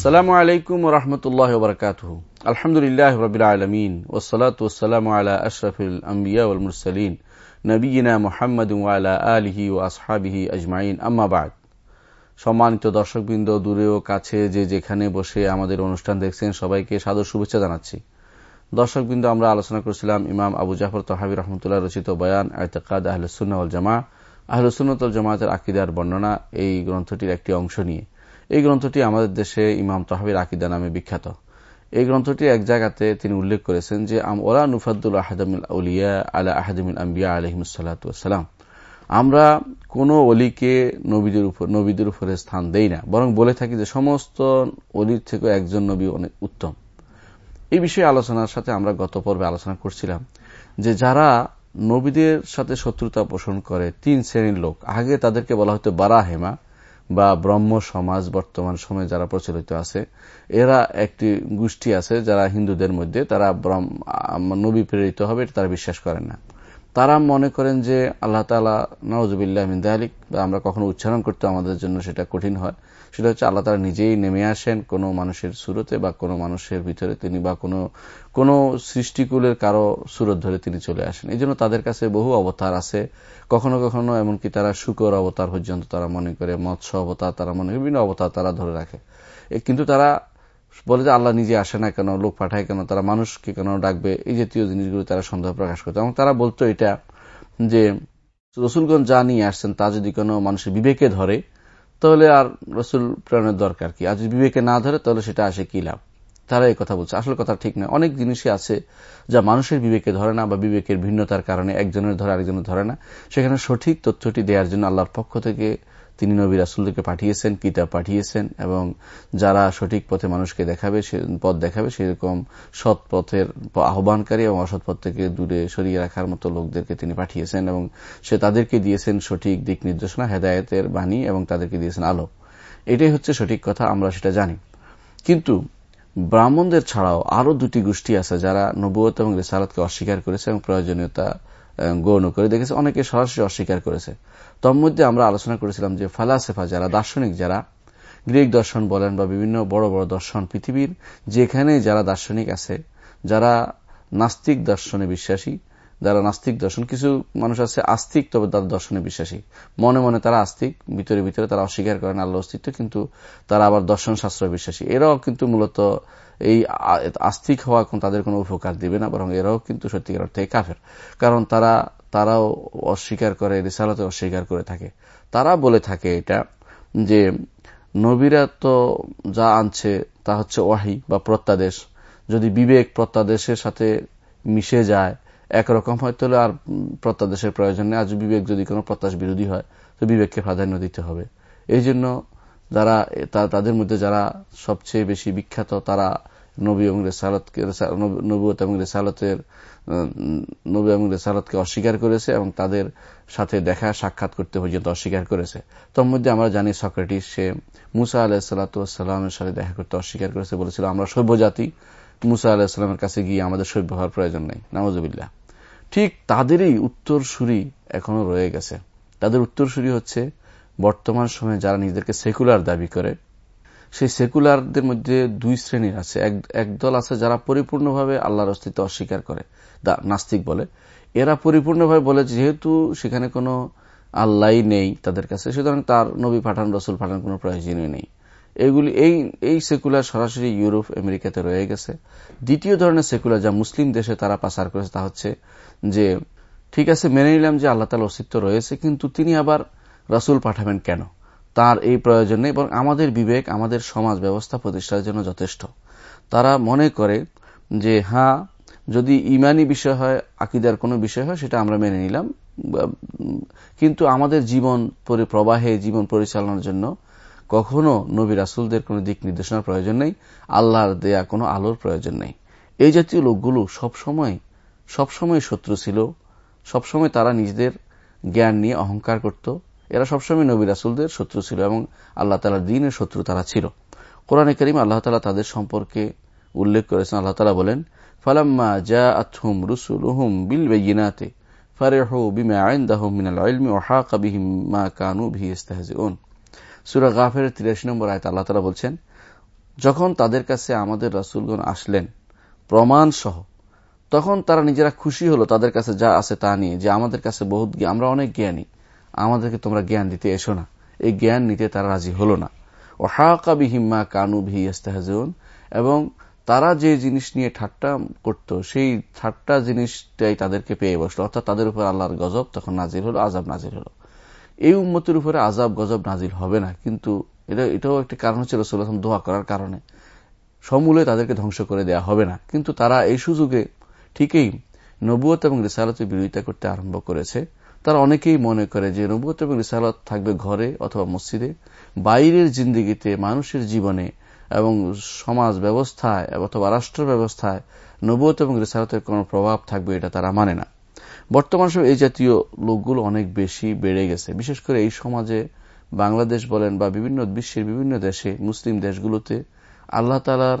আসসালামু আলাইকুম রহমতুল্লাহ বরকাত আলহামদুলিল্লাহ রবিল আলমিন ওসলাত ওসালাম আলা আশরফুল আম্বিয়া ওল মুরসলিন নবীনা মোহাম্মদ ওয়ালা আলহি ও আসহাবিহি আজমাইন। আম্মাবাদ সম্মানিত দর্শকবৃন্দ, দূরে ও কাছে যে যেখানে বসে আমাদের অনুষ্ঠান দেখছেন, সবাইকে সাদর শুভেচ্ছা জানাচ্ছি। দর্শকবৃন্দ, আমরা আলোচনা করছিলাম ইমাম আবু জাফর তহাবি রহমতুল্লাহ রচিত বয়ান আয়তকাদ আহলুসুল্নাউল জামা আহলুসুন্নতল জামাতের আকিদার বর্ণনা এই গ্রন্থটির একটি অংশ নিয়ে। এই গ্রন্থটি আমাদের দেশে ইমাম তহাবির আকিদা নামে বিখ্যাত। এই গ্রন্থটি এক জায়গাতে তিনি উল্লেখ করেছেন যে ওলা নুফাদুল আহাদুল আউলিয়া আলা আহাদুল আম্বিয়া আলহিমসাল্লাম আমরা কোন অলিকে নবীদের উপর, নবীদের উপরে স্থান দেই না। বরং বলে থাকি যে, সমস্ত অলির থেকে একজন নবী অনেক উত্তম। এই বিষয়ে আলোচনার সাথে আমরা গত পর্বে আলোচনা করছিলাম যে, যারা নবীদের সাথে শত্রুতা পোষণ করে, তিন শ্রেণির লোক, আগে তাদেরকে বলা হতো বারা হেমা বা ব্রহ্ম সমাজ বর্তমান সময়ে যারা প্রচলিত আছে, এরা একটি গোষ্ঠী আছে যারা হিন্দুদের মধ্যে, তারা নবী প্রেরিত হবে তারা বিশ্বাস করেন না। তারা মনে করেন যে আল্লাহ তালা নওয়াজবিল্লাহ মিন্দালিক বা আমরা কখনো উচ্চারণ করতে আমাদের জন্য সেটা কঠিন হয়। সেটা হচ্ছে আল্লাহ তারা নিজেই নেমে আসেন কোনো মানুষের সুরতে বা কোনো মানুষের ভিতরে তিনি বা কোনো কোনো সৃষ্টিকুলের কারও সুরত ধরে তিনি চলে আসেন। এই জন্য তাদের কাছে বহু অবতার আছে। কখনো কখনো এমনকি তারা শুকর অবতার পর্যন্ত তারা মনে করে, মৎস্য অবতার তারা মনে করে, বিভিন্ন অবতার তারা ধরে রাখে। কিন্তু তারা বলে যে আল্লাহ নিজে আসে না কেন, লোক পাঠায় কেন, তারা মানুষকে কেন ডাকবে, এই জাতীয় জিনিসগুলো তারা সন্দেহ প্রকাশ করতো। এবং তারা বলতো এটা যে রসুলগঞ্জ যা নিয়ে আসছেন তা যদি কোনো মানুষের বিবেকে ধরে তাহলে আর রসুল প্রেরণের দরকার কি? আর যদি বিবেকে না ধরে, তাহলে সেটা আসে কি লাভ? তারা এই কথা বলছে। আসলে কথা ঠিক নয় অনেক জিনিসই আছে যা মানুষের বিবেকে ধরে না বা বিবেকের ভিন্নতার কারণে একজনের ধরে আরেকজনের ধরে না। সেখানে সঠিক তথ্যটি দেওয়ার জন্য আল্লাহর পক্ষ থেকে তিনি নবী রাসুলদেরকে পাঠিয়েছেন, কিতাব পাঠিয়েছেন, এবং যারা সঠিক পথে মানুষকে দেখাবে, সে পথ দেখাবে, সেরকম সৎ পথের আহ্বানকারী এবং অসৎ পথ থেকে দূরে সরিয়ে রাখার মতো লোকদেরকে তিনি পাঠিয়েছেন, এবং সে তাদেরকে দিয়েছেন সঠিক দিক নির্দেশনা, হেদায়তের বাণী, এবং তাদেরকে দিয়েছেন আলো। এটাই হচ্ছে সঠিক কথা, আমরা সেটা জানি। কিন্তু ব্রাহ্মণদের ছাড়াও আরও দুটি গোষ্ঠী আছে যারা নবুয়ত এবং রেসালাতকে অস্বীকার করেছে এবং প্রয়োজনীয়তা গৌণ করে দেখেছে, অনেকে সরাসরি অস্বীকার করেছে। তোর মধ্যে আমরা আলোচনা করেছিলাম যে ফালাসেফা যারা, দার্শনিক যারা, গ্রিক দর্শন বলেন বা বিভিন্ন বড় বড় দর্শন পৃথিবীর, যেখানে যারা দার্শনিক আছে, যারা নাস্তিক দর্শনে বিশ্বাসী, যারা নাস্তিক দর্শন, কিছু মানুষ আছে আস্তিক, তবে তার দর্শনে বিশ্বাসী। মনে মনে তারা আস্তিক, ভিতরে ভিতরে তারা অস্বীকার করেন আল্লাহ অস্তিত্ব, কিন্তু তারা আবার দর্শন শাস্ত্র বিশ্বাসী। এরাও কিন্তু মূলত এই আস্তিক হওয়া এখন তাদের কোনো উপকার দিবে না, বরং এরাও কিন্তু সত্যিকার অর্থে কাফের। কারণ তারা, তারাও অস্বীকার করে রিসালতে অস্বীকার করে থাকে। তারা বলে থাকে এটা যে, নবীরা তো যা আনছে তা হচ্ছে ওয়াহি বা প্রত্যাদেশ। যদি বিবেক প্রত্যাদেশের সাথে মিশে যায়, একরকম হয়, তাহলে আর প্রত্যাদেশের প্রয়োজন নেই। আজ বিবেক, যদি কোনো প্রত্যাশ বিরোধী হয়, তো বিবেককে প্রাধান্য দিতে হবে। এই জন্য যারা তাদের মধ্যে যারা সবচেয়ে বেশি বিখ্যাত, তারা নবী অস্বীকার করেছে এবং তাদের সাথে দেখা, সাক্ষাৎ করতে পর্যন্ত অস্বীকার করেছে। তোর মধ্যে আমরা জানি সক্রেটিস, সে মুসা আলাহিসাল্লামের সাথে দেখা করতে অস্বীকার করেছে, বলেছিল, আমরা সভ্য জাতি মুসা আলাহিসাল্লামের কাছে গিয়ে আমাদের সভ্য হওয়ার প্রয়োজন নেই। নামজবিল্লা ঠিক তাদেরই উত্তরসূরি এখনও রয়ে গেছে। তাদের উত্তরসূরি হচ্ছে বর্তমান সময়ে যারা নিজেদেরকে সেকুলার দাবি করে সেই সেকুলারদের মধ্যে দুই শ্রেণির আছে। এক একদল আছে যারা পরিপূর্ণভাবে আল্লাহর অস্তিত্ব অস্বীকার করে নাস্তিক বলে। এরা পরিপূর্ণভাবে বলে যেহেতু সেখানে কোনো আল্লাহ নেই তাদের কাছে, সুতরাং তার নবী পাঠান, রসুল পাঠান কোনো প্রয়োজনীয় নেই। এগুলি, এই এই সেকুলার সরাসরি ইউরোপ, আমেরিকাতে রয়ে গেছে। দ্বিতীয় ধরনের সেকুলার যা মুসলিম দেশে তারা পাচার করেছে তা হচ্ছে যে, ঠিক আছে, মেনে নিলাম যে আল্লাহ তালা অস্তিত্ব রয়েছে, কিন্তু তিনি আবার রসুল পাঠাবেন কেন? তার এই প্রয়োজন নেই বরং আমাদের বিবেক, আমাদের সমাজ ব্যবস্থা প্রতিষ্ঠার জন্য যথেষ্ট। তারা মনে করে যে হ্যাঁ যদি ইমানি বিষয় হয়, আকিদার কোনো বিষয় হয়, সেটা আমরা মেনে নিলাম। কিন্তু আমাদের জীবন প্রবাহে জীবন পরিচালনার জন্য কখনো নবী রাসুলদের কোনো দিক নির্দেশনার প্রয়োজন নেই। আল্লাহর দেয়া কোনো আলোর প্রয়োজন নেই। এই জাতীয় লোকগুলো সবসময় সবসময় শত্রু ছিল। সবসময় তারা নিজেদের জ্ঞান নিয়ে অহংকার করত। এরা সবসময় নবী রাসুলদের শত্রু ছিল এবং আল্লাহ তালার দিনের শত্রু তারা ছিল। কোরআনে করিম আল্লাহ তালা তাদের সম্পর্কে উল্লেখ করেছেন। আল্লাহ তালা বলেন, ফালাম্মা জা আথুম রুসুল হুম বিল বেগিনাতে মিনাল কানু ভি তিরাশি নম্বর আয়ত বলছেন, যখন তাদের কাছে আমাদের রাসুলগণ আসলেন প্রমাণ সহ তখন তারা নিজেরা খুশি হলো তাদের কাছে যা আছে তা নিয়ে, যে আমাদের কাছে বহুত আমরা অনেক জ্ঞানী। আমাদেরকে তোমরা জ্ঞান দিতে এসো না। এই জ্ঞান নিতে তারা রাজি হলো না। ও হাকাবিহিম্মা কানু ভি এবং তারা যে জিনিস নিয়ে ঠাট্টা করত, সেই ঠাট্টা জিনিসটাই তাদেরকে পেয়ে বসল। অর্থাৎ তাদের উপর আল্লাহর গজব তখন নাজির হলো আজাব নাজির হলো। এই উম্মতের উপরে আজাব গজব নাজির হবে না। কিন্তু এটা, এটাও একটি কারণ হচ্ছে রসুল্লাহাম দোয়া করার কারণে। সমূলে তাদেরকে ধ্বংস করে দেয়া হবে না। কিন্তু তারা এই সুযোগে ঠিকই নবুয়ত এবং রিসালতের বিরোধিতা করতে আরম্ভ করেছে। তারা অনেকেই মনে করে যে নবুয়ত এবং রিসালত থাকবে ঘরে অথবা মসজিদে, বাইরের জিন্দিগিতে, মানুষের জীবনে এবং সমাজ ব্যবস্থায় অথবা রাষ্ট্র ব্যবস্থায় নবুয়ত এবং রিসালতের কোন প্রভাব থাকবে এটা তারা মানে না। বর্তমান সময় এই জাতীয় লোকগুলো অনেক বেশি বেড়ে গেছে। বিশেষ করে এই সমাজে বাংলাদেশ বলেন বা বিভিন্ন বিশ্বের বিভিন্ন দেশে, মুসলিম দেশগুলোতে আল্লাহ তালার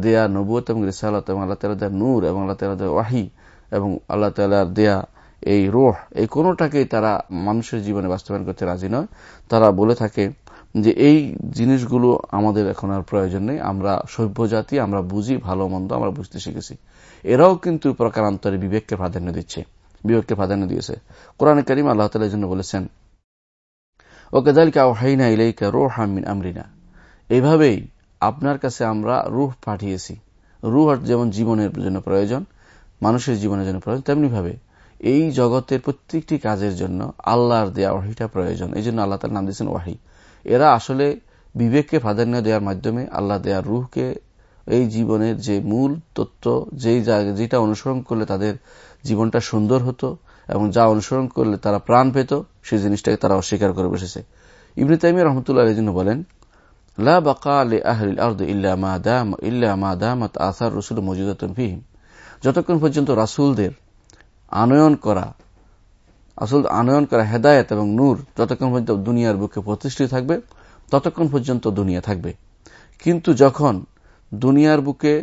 দেয়া নবুয়ত এবং রিসালত এবং আল্লাহ তালা দেয়া নূর এবং আল্লাহ তালা দেয়া ওয়াহি এবং আল্লাহ তালার দেয়া এই রোহ, এই কোনোটাকেই তারা মানুষের জীবনে বাস্তবায়ন করতে রাজি নয়। তারা বলে থাকে যে, এই জিনিসগুলো আমাদের এখন আর প্রয়োজন নেই। আমরা সভ্য জাতি আমরা বুঝি, ভালো, মন্দ, আমরা বুঝতে শিখেছি। এরাও কিন্তু প্রকারান্তরে বিবেককে প্রাধান্য দিচ্ছে, বিবেককে প্রাধান্য দিয়েছে। কোরআন করিম আল্লাহ তালের জন্য বলেছেন ওকে দালিকা হাইনা ইলাইকা রোহ হামিন আমরিনা। এইভাবেই আপনার কাছে আমরা রুহ পাঠিয়েছি। রুহ যেমন জীবনের জন্য প্রয়োজন, মানুষের জীবনের জন্য প্রয়োজন তেমনি ভাবে এই জগতের প্রত্যেকটি কাজের জন্য আল্লাহর দেয়া ওয়াহিটা প্রয়োজন। এই জন্য আল্লাহ তার নাম দিয়েছেন ওয়াহি। এরা আসলে বিবেককে প্রাধান্য দেওয়ার মাধ্যমে আল্লাহ দেয়ার রুহকে এই জীবনের যে মূল তত্ত্ব, যেই যেটা অনুসরণ করলে তাদের জীবনটা সুন্দর হতো এবং যা অনুসরণ করলে তারা প্রাণ পেত, সেই জিনিসটাকে তারা অস্বীকার করে বসেছে। ইবনে তাইমি রহমতুল্লাহ এই জন্য বলেন, লা বাকা ইল্লা মা দাম মা আসার রসুল মজুদাতুন যতক্ষণ পর্যন্ত রাসুলদের আনয়ন করা, আসল আনয়ন করা হেদায়ত এবং নূর যতক্ষণ পর্যন্ত দুনিয়ার বুকে প্রতিষ্ঠিত থাকবে, ততক্ষণ পর্যন্ত দুনিয়া থাকবে। কিন্তু যখন দুনিয়ার বুকে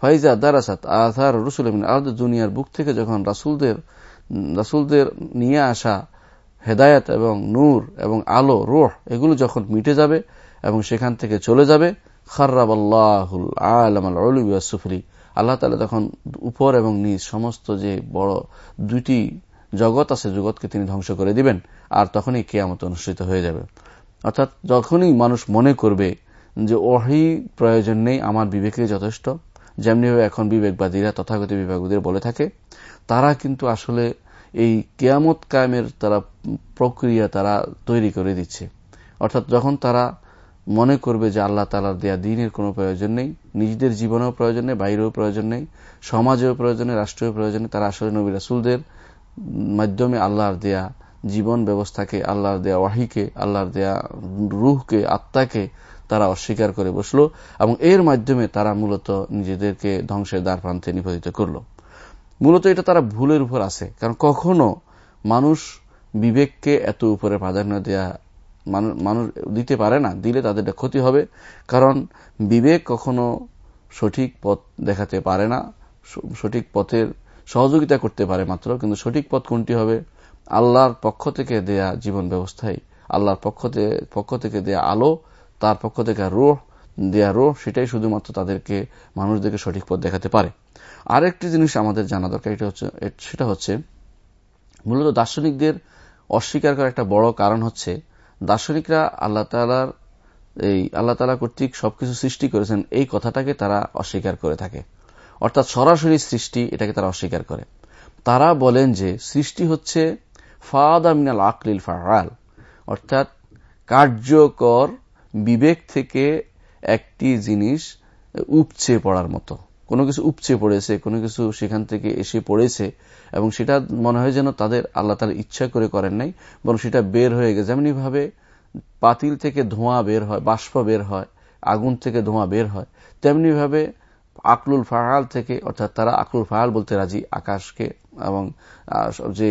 ফাইজা দারাসাত আধার রসুল আর্দ দুনিয়ার বুক থেকে যখন রাসুলদের রাসুলদের নিয়ে আসা হেদায়ত এবং নূর এবং আলো, রোহ, এগুলো যখন মিটে যাবে এবং সেখান থেকে চলে যাবে খার্রাব আল্লাহুল আলম সুফরি আল্লাহ তালা তখন উপর এবং নিজ সমস্ত যে বড় দুইটি জগৎ আছে, জগৎকে তিনি ধ্বংস করে দিবেন, আর তখনই কেয়ামত অনুষ্ঠিত হয়ে যাবে। অর্থাৎ যখনই মানুষ মনে করবে যে ওহি প্রয়োজন নেই, আমার বিবেকে যথেষ্ট যেমনিভাবে এখন বিবেকবাদীরা, তথাগত বিবেকবাদীরা বলে থাকে, তারা কিন্তু আসলে এই কেয়ামত কায়েমের তারা প্রক্রিয়া তারা তৈরি করে দিচ্ছে। অর্থাৎ যখন তারা মনে করবে যে আল্লাহ তালার দেয়া দিনের কোনো প্রয়োজন নেই, নিজেদের জীবনেও প্রয়োজন নেই, বাইরেও প্রয়োজন নেই, সমাজেও প্রয়োজন নেই, রাষ্ট্রেও প্রয়োজন তারা আসলে নবী রাসুলদের মাধ্যমে আল্লাহর দেয়া জীবন ব্যবস্থাকে, আল্লাহর দেয়া ওয়াহিকে, আল্লাহর দেয়া রুহকে, আত্মাকে তারা অস্বীকার করে বসল এবং এর মাধ্যমে তারা মূলত নিজেদেরকে ধ্বংসের দ্বার প্রান্তে নিবেদিত করল। মূলত এটা তারা ভুলের উপর আছে, কারণ কখনো মানুষ বিবেককে এত উপরে প্রাধান্য দেয়া মানুষ দিতে পারে না, দিলে তাদের ক্ষতি হবে। কারণ বিবেক কখনো সঠিক পথ দেখাতে পারে না সঠিক পথের সহযোগিতা করতে পারে মাত্র, কিন্তু সঠিক পথ কোনটি হবে? আল্লাহর পক্ষ থেকে দেয়া জীবন ব্যবস্থায় আল্লাহর পক্ষ পক্ষ থেকে দেয়া আলো, তার পক্ষ থেকে রোহ, দেয়া রোহ, সেটাই শুধুমাত্র তাদেরকে, মানুষদেরকে সঠিক পথ দেখাতে পারে। আরেকটি জিনিস আমাদের জানা দরকার, এটা হচ্ছে সেটা হচ্ছে, মূলত দার্শনিকদের অস্বীকার করার একটা বড় কারণ হচ্ছে দার্শনিকরা আল্লাহ তালার এই আল্লাহ তালা কর্তৃক সবকিছু সৃষ্টি করেছেন, এই কথাটাকে তারা অস্বীকার করে থাকে। অর্থাৎ সরাসরি সৃষ্টি এটাকে তারা অস্বীকার করে। তারা বলেন যে সৃষ্টি হচ্ছে ফাদা মিনাল আকলিল ফাহাল অর্থাৎ কার্যকর বিবেক থেকে একটি জিনিস উপচে পড়ার মতো। কোনো কিছু উপচে পড়েছে, কোনো কিছু সেখান থেকে এসে পড়েছে, এবং সেটা মনে হয় যেন তাদের আল্লাহ তার ইচ্ছা করে করেন নাই, বরং সেটা বের হয়ে গেছে। যেমনি ভাবে পাতিল থেকে ধোঁয়া বের হয়, বাষ্প বের হয়, আগুন থেকে ধোঁয়া বের হয় তেমনি ভাবে আকলুল ফাহাল থেকে, অর্থাৎ তারা আকলুল ফাহাল বলতে রাজি, আকাশকে এবং যে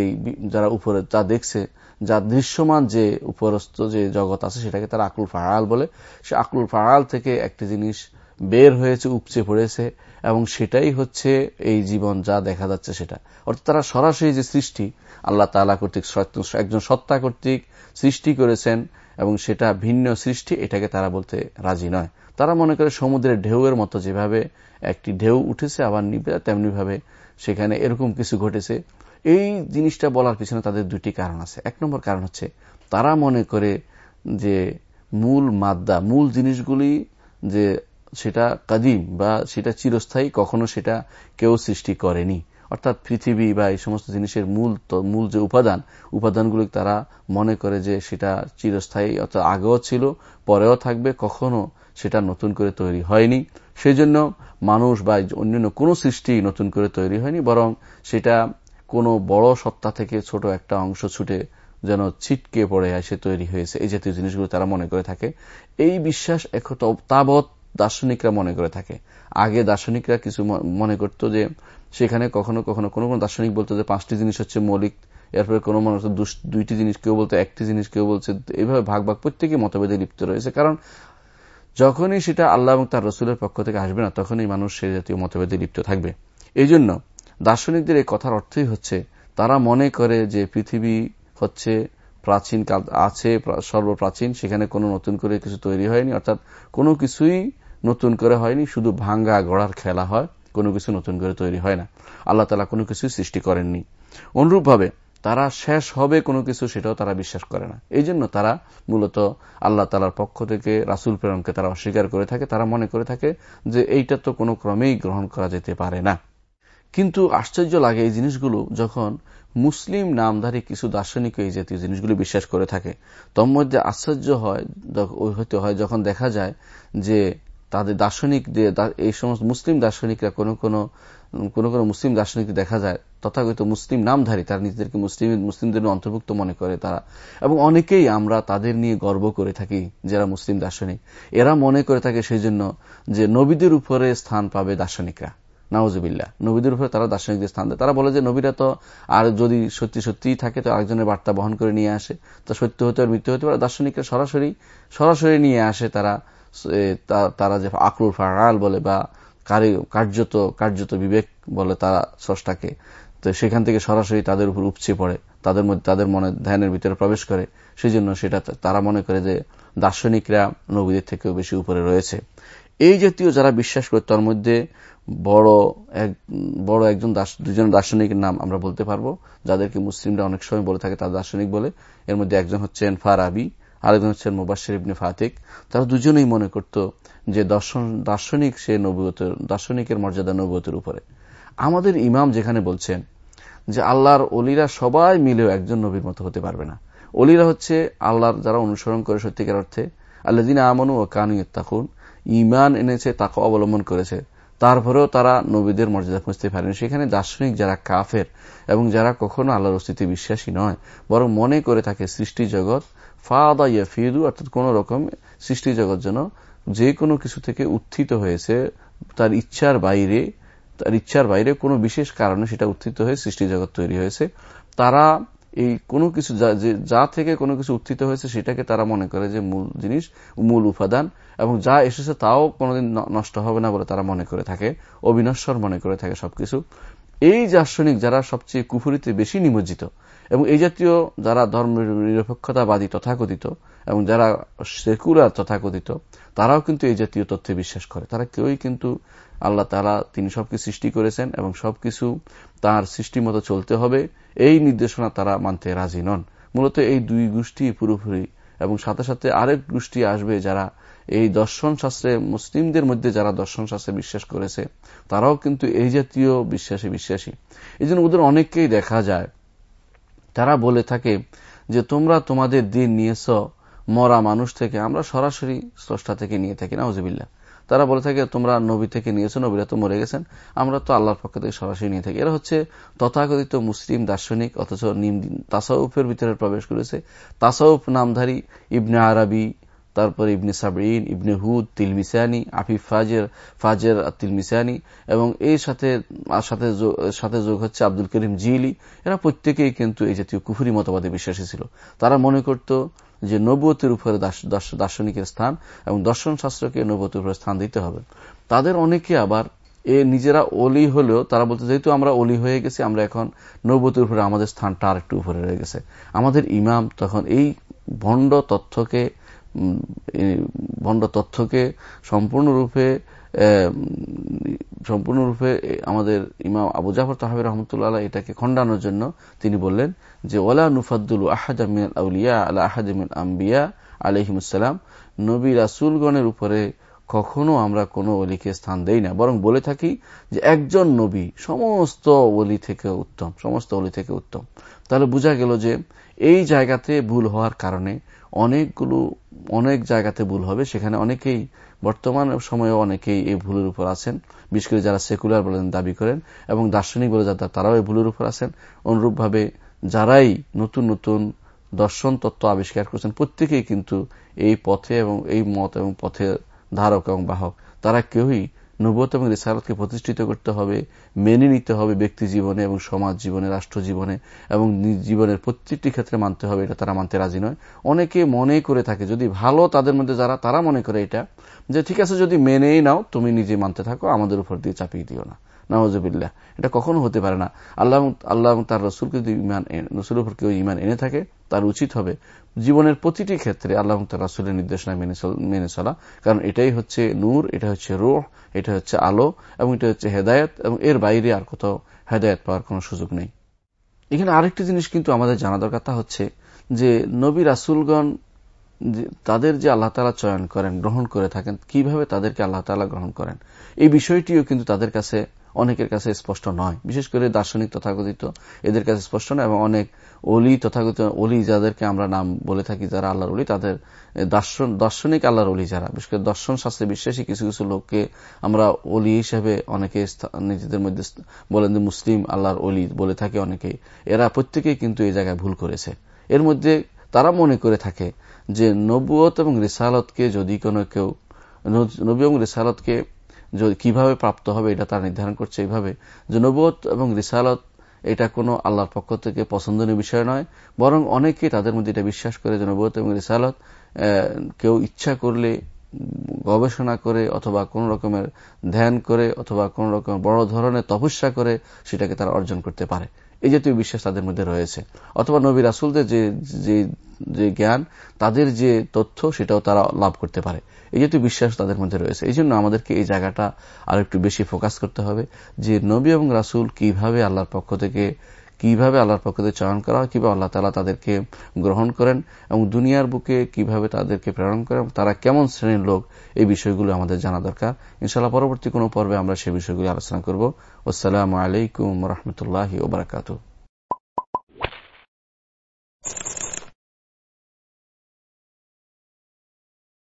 যারা উপরে, যা দেখছে, যা দৃশ্যমান যে উপরস্থ যে জগৎ আছে, সেটাকে তারা আকলুল ফাহাল বলে। সে আকলুল ফাহাল থেকে একটি জিনিস বের হয়েছে, উপচে পড়েছে, এবং সেটাই হচ্ছে এই জীবন, যা দেখা যাচ্ছে সেটা। অর্থাৎ তারা সরাসরি যে সৃষ্টি, আল্লাহ তালা কর্তৃক একজন সত্তা কর্তৃক সৃষ্টি করেছেন, এবং সেটা ভিন্ন সৃষ্টি, এটাকে তারা বলতে রাজি নয়। তারা মনে করে সমুদ্রের ঢেউয়ের মতো যেভাবে একটি ঢেউ উঠেছে, আবার নিবে তেমনি ভাবে সেখানে এরকম কিছু ঘটেছে। এই জিনিসটা বলার পিছনে তাদের দুটি কারণ আছে। এক নম্বর কারণ হচ্ছে, তারা মনে করে যে মূল মাদ্দা, মূল জিনিসগুলি যে সেটা কাদিম বা সেটা চিরস্থায়ী, কখনো সেটা কেউ সৃষ্টি করেনি। অর্থাৎ পৃথিবী বা এই সমস্ত জিনিসের মূল মূল যে উপাদান উপাদানগুলি তারা মনে করে যে সেটা চিরস্থায়ী, অর্থাৎ আগেও ছিল, পরেও থাকবে, কখনো সেটা নতুন করে তৈরি হয়নি। সেই জন্য মানুষ বা অন্যান্য কোনো সৃষ্টি নতুন করে তৈরি হয়নি, বরং সেটা কোনো বড় সত্তা থেকে ছোট একটা অংশ ছুটে যেন ছিটকে পড়ে এসে তৈরি হয়েছে। এই জাতীয় জিনিসগুলো তারা মনে করে থাকে। এই বিশ্বাস এখন তাবৎ দার্শনিকরা মনে করে থাকে। আগে দার্শনিকরা কিছু মনে করত যে, সেখানে কখনো কখনো কোনো কোনো দার্শনিক বলতো যে, পাঁচটি জিনিস হচ্ছে মৌলিক, এরপরে কোনো মানুষ দুইটি জিনিস কেউ বলতো, একটি জিনিস কেউ বলছে এইভাবে ভাগ ভাগ প্রত্যেকে মতভেদে লিপ্ত রয়েছে। কারণ যখনই সেটা আল্লাহ এবং তার রসুলের পক্ষ থেকে আসবে না, তখনই মানুষ সে জাতীয় মতভেদে লিপ্ত থাকবে। এই জন্য দার্শনিকদের এই কথার অর্থই হচ্ছে, তারা মনে করে যে, পৃথিবী হচ্ছে প্রাচীন কাল, আছে সর্বপ্রাচীন, সেখানে কোনো নতুন করে কিছু তৈরি হয়নি, অর্থাৎ কোনো কিছুই নতুন করে হয়নি, শুধু ভাঙ্গা গড়ার খেলা হয়, কোনো কিছু নতুন করে তৈরি হয় না। আল্লাহ তালা কোনো কিছু সৃষ্টি করেননি। অনুরূপভাবে তারা শেষ হবে কোনো কিছু, সেটাও তারা বিশ্বাস করে না। এই জন্য তারা মূলত আল্লাহ তালার পক্ষ থেকে রাসুল প্রেরণকে তারা অস্বীকার করে থাকে। তারা মনে করে থাকে যে এইটা তো কোনো ক্রমেই গ্রহণ করা যেতে পারে না। কিন্তু আশ্চর্য লাগে এই জিনিসগুলো যখন মুসলিম নামধারী কিছু দার্শনিক এই জাতীয় জিনিসগুলো বিশ্বাস করে থাকে। তোর মধ্যে আশ্চর্য হয় হতে হয়, যখন দেখা যায় যে তাদের দার্শনিক এই সমস্ত মুসলিম দার্শনিকরা কোন কোন কোন কোন মুসলিম দার্শনিক দেখা যায় তথাগত মুসলিম নামধারী, তারা নিজেদেরকে মুসলিম, মুসলিমদের অন্তর্ভুক্ত মনে করে তারা। এবং অনেকেই আমরা তাদের নিয়ে গর্ব করে থাকি, যারা মুসলিম দার্শনিক। এরা মনে করে থাকে সেই জন্য যে নবীদের উপরে স্থান পাবে দার্শনিকরা। নাওজবিল্লা নবীদের উপরে তারা দার্শনিকদের স্থান দেয়। তারা বলে যে নবীরা তো আর যদি সত্যি সত্যি থাকে, তো আরেকজনের বার্তা বহন করে নিয়ে আসে। তা সত্য হতে আর মৃত্যু হতে পারে, দার্শনিকরা সরাসরি সরাসরি নিয়ে আসে তারা তারা যে আকরুর ফাড়াল বলে বা কার্যত কার্যত বিবেক বলে তারা স্রষ্টাকে, তো সেখান থেকে সরাসরি তাদের উপর উপচে পড়ে, তাদের মধ্যে, তাদের মনে ধ্যানের ভিতরে প্রবেশ করে। সেই জন্য সেটা তারা মনে করে যে দার্শনিকরা নবীদের থেকেও বেশি উপরে রয়েছে। এই জাতীয় যারা বিশ্বাস করে, তার মধ্যে বড় এক, বড় একজন দুজন দার্শনিকের নাম আমরা বলতে পারব। যাদেরকে মুসলিমরা অনেক সময় বলে থাকে, তার দার্শনিক বলে। এর মধ্যে একজন হচ্ছেন ফারাবি। আরেকজন হচ্ছেন মুবাসির ইবনে ফাতিক, তারা দুজনেই মনে করত যে দর্শন, দার্শনিক সে নবুয়তের, দার্শনিকের মর্যাদা নবুয়তের উপরে। আমাদের ইমাম যেখানে বলছেন যে আল্লাহর অলিরা সবাই মিলেও একজন নবীর মতো হতে পারবে না। অলিরা হচ্ছে আল্লাহর যারা অনুসরণ করে সত্যিকার অর্থে আল্লাহ দিন আমানু ও কানু তাকুন ইমান এনেছে, তাকে অবলম্বন করেছে। তারপরেও তারা নবীদের মর্যাদা খুঁজতে পারেন। সেখানে দার্শনিক যারা কাফের এবং যারা কখনো আল্লাহর অস্তিত্বে বিশ্বাসী নয়, বরং মনে করে থাকে সৃষ্টি জগৎ ফাদা ইয়া ফিদু অর্থাৎ কোন রকম সৃষ্টি জগৎ যেন যে কোনো কিছু থেকে উত্থিত হয়েছে, তার ইচ্ছার বাইরে, তার ইচ্ছার বাইরে কোনো বিশেষ কারণে সেটা উত্থিত হয়ে সৃষ্টি জগৎ তৈরি হয়েছে। তারা এই কোনো কিছু যা থেকে কোনো কিছু উত্থিত হয়েছে সেটাকে তারা মনে করে যে মূল জিনিস, মূল উপাদান, এবং যা এসেছে তাও কোনোদিন নষ্ট হবে না বলে তারা মনে করে থাকে, অবিনশ্বর মনে করে থাকে সবকিছু। এই দার্শনিক যারা সবচেয়ে কুফুরিতে বেশি নিমজ্জিত, এবং এই জাতীয় যারা ধর্ম নিরপেক্ষতাবাদী তথাকথিত, এবং যারা সেকুলার তথাকথিত, তারাও কিন্তু এই জাতীয় তথ্যে বিশ্বাস করে। তারা কেউই কিন্তু আল্লাহ তারা তিনি সবকিছু সৃষ্টি করেছেন এবং সবকিছু তার সৃষ্টি মতো চলতে হবে, এই নির্দেশনা তারা মানতে রাজি নন। মূলত এই দুই গোষ্ঠী পুরোপুরি, এবং সাথে সাথে আরেক গোষ্ঠী আসবে যারা এই দর্শন শাস্ত্রে মুসলিমদের মধ্যে যারা দর্শন শাস্ত্রে বিশ্বাস করেছে, তারাও কিন্তু এই জাতীয় বিশ্বাসে বিশ্বাসী। এই জন্য ওদের অনেককেই দেখা যায়। তারা বলে থাকে যে, তোমরা তোমাদের দিন নিয়েছ, মরা মানুষ থেকে, আমরা সরাসরি স্রষ্টা থেকে নিয়ে থাকি। না হজিবিল্লা তারা বলে থাকে, তোমরা নবী থেকে নিয়েছো, নবীরা তো মরে গেছেন, আমরা তো আল্লাহর পক্ষ থেকে সরাসরি নিয়ে থাকি। এরা হচ্ছে তথাকথিত মুসলিম দার্শনিক, অথচ তাসাউফের ভিতরে প্রবেশ করেছে। তাসাউফ নামধারী ইবনে আরবি তারপরে ইবনে সাবরিন ইবনে হুদ, তিলমিসানি আফিফ ফাজের ফাজের তিলমিসানি এবং এই সাথে সাথে সাথে যোগ হচ্ছে আব্দুল করিম জিলি এরা প্রত্যেকেই কিন্তু এই জাতীয় কুফুরি মতবাদে বিশ্বাসী ছিল। তারা মনে করত যে নবতের উপরে দার্শনিকের স্থান এবং দর্শন শাস্ত্রকে নবতের উপরে স্থান দিতে হবে। তাদের অনেকে আবার এ নিজেরা অলি হলেও তারা বলতে, যেহেতু আমরা অলি হয়ে গেছি, আমরা এখন নবতের উপরে আমাদের স্থানটা আর একটু উপরে রয়ে গেছে। আমাদের ইমাম তখন এই ভণ্ড তথ্যকে ভণ্ড তথ্যকে সম্পূর্ণরূপে সম্পূর্ণরূপে আমাদের ইমাম আবু জাফর তাহাবির রহমতুল্লাহ এটাকে খণ্ডানোর জন্য তিনি বললেন যে ওলা নুফাদ্দুল আহাদামিন আউলিয়া আল্লাহ আহাদিমিন আম্বিয়া আলহিমুসালাম নবী রাসুলগণের উপরে কখনো আমরা কোনো অলিকে স্থান দেই না। বরং বলে থাকি যে একজন নবী সমস্ত অলি থেকে উত্তম, সমস্ত অলি থেকে উত্তম। তাহলে বোঝা গেল যে এই জায়গাতে ভুল হওয়ার কারণে অনেকগুলো, অনেক জায়গাতে ভুল হবে। সেখানে অনেকেই বর্তমান সময়ে অনেকেই এই ভুলের উপর আছেন। বিশেষ করে যারা সেকুলার বলেন, দাবি করেন এবং দার্শনিক বলে যারা, তারাও এই ভুলের উপর আছেন। অনুরূপভাবে যারাই নতুন নতুন দর্শন তত্ত্ব আবিষ্কার করছেন, প্রত্যেকেই কিন্তু এই পথে এবং এই মত এবং পথের ধারক এবং বাহক। তারা কেউই নবত এবং রেসারতকে প্রতিষ্ঠিত করতে হবে, মেনে নিতে হবে ব্যক্তি জীবনে এবং সমাজ জীবনে, রাষ্ট্র জীবনে এবং জীবনের প্রত্যেকটি ক্ষেত্রে মানতে হবে, এটা তারা মানতে রাজি নয়। অনেকে মনে করে থাকে, যদি ভালো তাদের মধ্যে যারা, তারা মনে করে এটা, যে ঠিক আছে যদি মেনেই নাও, তুমি নিজে মানতে থাকো, আমাদের উপর দিয়ে চাপিয়ে দিও না। নওয়াজবিল্লাহ এটা কখনো হতে পারে না। আল্লাহ আল্লাহ তার রসুলকে যদি ইমান উপর কেউ ইমান এনে থাকে, তার উচিত হবে জীবনের প্রতিটি ক্ষেত্রে আল্লাহ তার রাসুলের নির্দেশনা মেনে চলা কারণ এটাই হচ্ছে নূর, এটা হচ্ছে রোহ, এটা হচ্ছে আলো এবং এটা হচ্ছে হেদায়ত এবং এর বাইরে আর কোথাও হেদায়ত পাওয়ার কোন সুযোগ নেই। এখানে আরেকটি জিনিস কিন্তু আমাদের জানা দরকার, তা হচ্ছে যে নবী রাসুলগণ তাদের যে আল্লাহ তালা চয়ন করেন, গ্রহণ করে থাকেন, কীভাবে তাদেরকে আল্লাহ তালা গ্রহণ করেন, এই বিষয়টিও কিন্তু তাদের কাছে অনেকের কাছে স্পষ্ট নয়। বিশেষ করে দার্শনিক তথাকথিত এদের কাছে স্পষ্ট নয় এবং অনেক অলি তথাকথিত অলি যাদেরকে আমরা নাম বলে থাকি যারা আল্লাহর অলি তাদের দার্শন, দার্শনিক আল্লাহর অলি যারা। বিশেষ করে দর্শন শাস্ত্রে বিশ্বাসী কিছু কিছু লোককে আমরা অলি হিসেবে অনেকে নিজেদের মধ্যে বলেন যে মুসলিম আল্লাহর অলি বলে থাকে অনেকে। এরা প্রত্যেকেই কিন্তু এই জায়গায় ভুল করেছে। এর মধ্যে তারা মনে করে থাকে যে নবুয়ত এবং রিসালতকে যদি কোনো কেউ নবী এবং রিসালতকে কীভাবে প্রাপ্ত হবে এটা তারা নির্ধারণ করছে এইভাবে। যে নবত এবং রিসালত এটা কোনো আল্লাহর পক্ষ থেকে পছন্দনীয় বিষয় নয়, বরং অনেকে তাদের মধ্যে এটা বিশ্বাস করে যে নবত এবং রিসালত কেউ ইচ্ছা করলে গবেষণা করে অথবা কোন রকমের ধ্যান করে অথবা কোন রকম বড় ধরনের তপস্যা করে সেটাকে তারা অর্জন করতে পারে। এই জাতীয় বিশ্বাস তাদের মধ্যে রয়েছে। অথবা নবী রাসুলদের যে যে জ্ঞান, তাদের যে তথ্য সেটাও তারা লাভ করতে পারে। এই জাতীয় বিশ্বাস তাদের মধ্যে রয়েছে, এই জন্য আমাদেরকে এই জায়গাটা আর একটু বেশি ফোকাস করতে হবে যে নবী এবং রাসুল কীভাবে আল্লাহর পক্ষ থেকে, কীভাবে আল্লাহর পক্ষ থেকে চয়ন করা হয়, কীভাবে আল্লাহ তালা তাদেরকে গ্রহণ করেন এবং দুনিয়ার বুকে কীভাবে তাদেরকে প্রেরণ করেন তারা কেমন শ্রেণির লোক, এই বিষয়গুলো আমাদের জানা দরকার। ইনশাল্লাহ পরবর্তী কোনো পর্বে আমরা সেই বিষয়গুলি আলোচনা করব। আসসালামু আলাইকুম রহমতুল্লাহ ওবরাকাতু